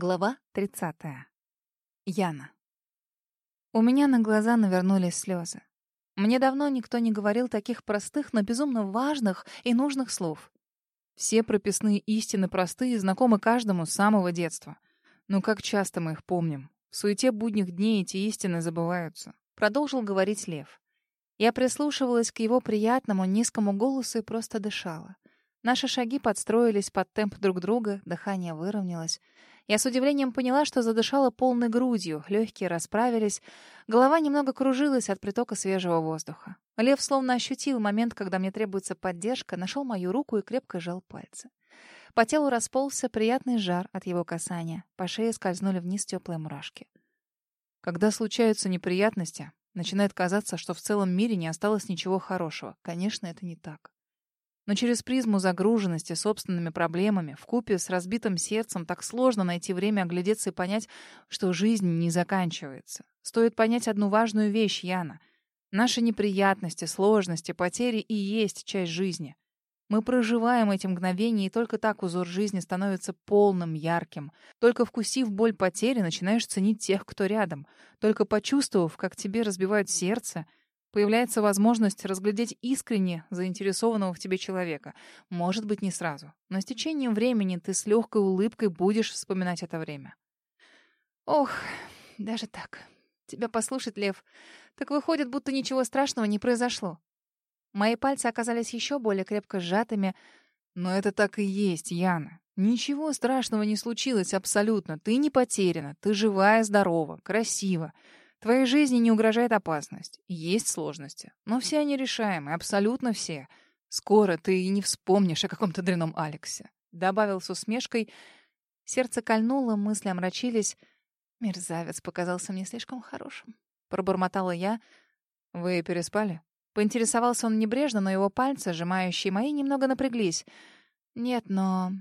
Глава 30. Яна. У меня на глаза навернулись слезы. Мне давно никто не говорил таких простых, но безумно важных и нужных слов. Все прописные истины простые и знакомы каждому с самого детства. Но как часто мы их помним. В суете будних дней эти истины забываются. Продолжил говорить Лев. Я прислушивалась к его приятному низкому голосу и просто дышала. Наши шаги подстроились под темп друг друга, дыхание выровнялось. Я с удивлением поняла, что задышала полной грудью, легкие расправились, голова немного кружилась от притока свежего воздуха. Лев словно ощутил момент, когда мне требуется поддержка, нашел мою руку и крепко сжал пальцы. По телу расползся приятный жар от его касания, по шее скользнули вниз теплые мурашки. Когда случаются неприятности, начинает казаться, что в целом мире не осталось ничего хорошего. Конечно, это не так. Но через призму загруженности собственными проблемами, в купе с разбитым сердцем, так сложно найти время оглядеться и понять, что жизнь не заканчивается. Стоит понять одну важную вещь, Яна. Наши неприятности, сложности, потери и есть часть жизни. Мы проживаем эти мгновения, и только так узор жизни становится полным, ярким. Только вкусив боль потери, начинаешь ценить тех, кто рядом. Только почувствовав, как тебе разбивают сердце — Появляется возможность разглядеть искренне заинтересованного в тебе человека. Может быть, не сразу. Но с течением времени ты с легкой улыбкой будешь вспоминать это время. Ох, даже так. Тебя послушать, Лев. Так выходит, будто ничего страшного не произошло. Мои пальцы оказались еще более крепко сжатыми. Но это так и есть, Яна. Ничего страшного не случилось абсолютно. Ты не потеряна. Ты живая, здорова, красива. Твоей жизни не угрожает опасность. Есть сложности. Но все они решаемы, абсолютно все. Скоро ты и не вспомнишь о каком-то дрянном Алексе. Добавил с усмешкой. Сердце кольнуло, мысли омрачились. Мерзавец показался мне слишком хорошим. Пробормотала я. Вы переспали? Поинтересовался он небрежно, но его пальцы, сжимающие мои, немного напряглись. Нет, но...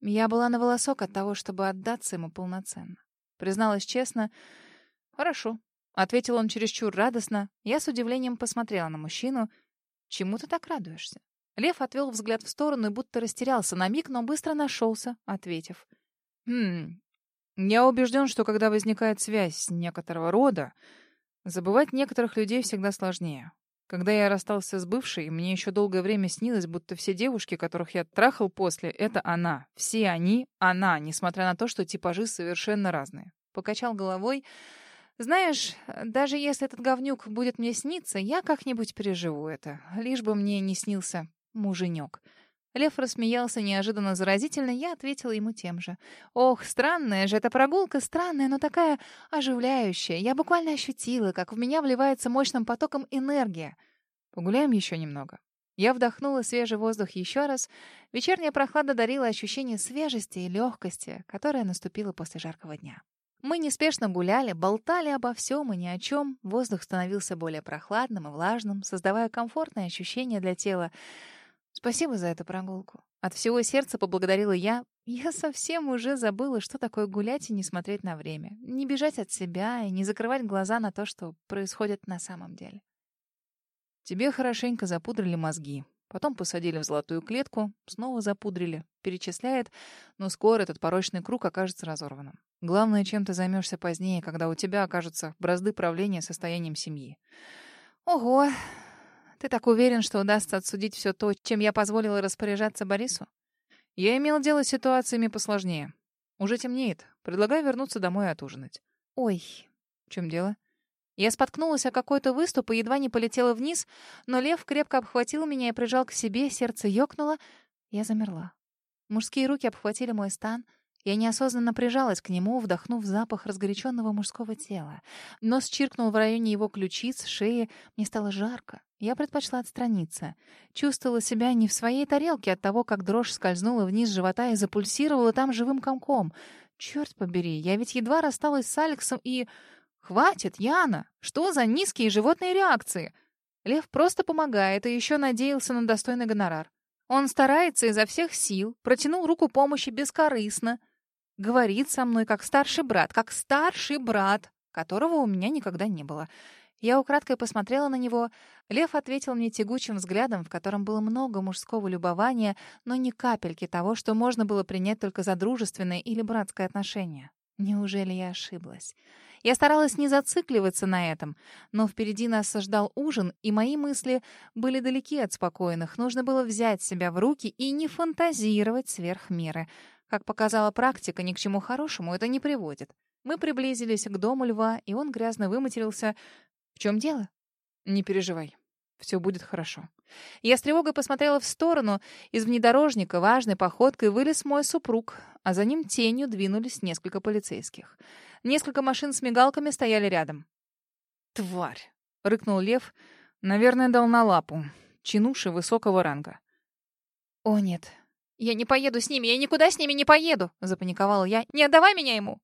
Я была на волосок от того, чтобы отдаться ему полноценно. Призналась честно. Хорошо, Ответил он чересчур радостно. Я с удивлением посмотрела на мужчину. «Чему ты так радуешься?» Лев отвел взгляд в сторону и будто растерялся на миг, но быстро нашелся, ответив. «Хм, я убежден, что когда возникает связь некоторого рода, забывать некоторых людей всегда сложнее. Когда я расстался с бывшей, мне еще долгое время снилось, будто все девушки, которых я трахал после, это она. Все они — она, несмотря на то, что типажи совершенно разные. Покачал головой... Знаешь, даже если этот говнюк будет мне сниться, я как-нибудь переживу это. Лишь бы мне не снился муженек. Лев рассмеялся неожиданно заразительно, я ответила ему тем же. «Ох, странная же эта прогулка, странная, но такая оживляющая. Я буквально ощутила, как в меня вливается мощным потоком энергия. Погуляем еще немного». Я вдохнула свежий воздух еще раз. Вечерняя прохлада дарила ощущение свежести и легкости, которое наступило после жаркого дня. Мы неспешно гуляли, болтали обо всем и ни о чем. Воздух становился более прохладным и влажным, создавая комфортное ощущение для тела. Спасибо за эту прогулку. От всего сердца поблагодарила я. Я совсем уже забыла, что такое гулять и не смотреть на время. Не бежать от себя и не закрывать глаза на то, что происходит на самом деле. Тебе хорошенько запудрили мозги. Потом посадили в золотую клетку, снова запудрили. Перечисляет, но скоро этот порочный круг окажется разорванным. Главное, чем ты займешься позднее, когда у тебя окажутся бразды правления состоянием семьи. Ого! Ты так уверен, что удастся отсудить все то, чем я позволила распоряжаться Борису? Я имел дело с ситуациями посложнее. Уже темнеет. Предлагаю вернуться домой и отужинать. Ой, в чем дело? Я споткнулась о какой-то выступ и едва не полетела вниз, но лев крепко обхватил меня и прижал к себе, сердце ёкнуло. Я замерла. Мужские руки обхватили мой стан — я неосознанно прижалась к нему, вдохнув запах разгоряченного мужского тела. Нос чиркнул в районе его ключиц, шеи. Мне стало жарко. Я предпочла отстраниться. Чувствовала себя не в своей тарелке от того, как дрожь скользнула вниз живота и запульсировала там живым комком. Черт побери, я ведь едва рассталась с Алексом и... «Хватит, Яна! Что за низкие животные реакции?» Лев просто помогает и еще надеялся на достойный гонорар. Он старается изо всех сил, протянул руку помощи бескорыстно — Говорит со мной как старший брат, как старший брат, которого у меня никогда не было. Я украдкой посмотрела на него. Лев ответил мне тягучим взглядом, в котором было много мужского любования, но ни капельки того, что можно было принять только за дружественное или братское отношение. Неужели я ошиблась? Я старалась не зацикливаться на этом, но впереди нас ждал ужин, и мои мысли были далеки от спокойных. Нужно было взять себя в руки и не фантазировать сверх меры — как показала практика, ни к чему хорошему это не приводит. Мы приблизились к дому льва, и он грязно выматерился. В чем дело? Не переживай. Все будет хорошо. Я с тревогой посмотрела в сторону. Из внедорожника важной походкой вылез мой супруг, а за ним тенью двинулись несколько полицейских. Несколько машин с мигалками стояли рядом. «Тварь!» — рыкнул лев. «Наверное, дал на лапу. Чинуши высокого ранга». «О, нет!» «Я не поеду с ними, я никуда с ними не поеду!» — запаниковала я. «Не отдавай меня ему!»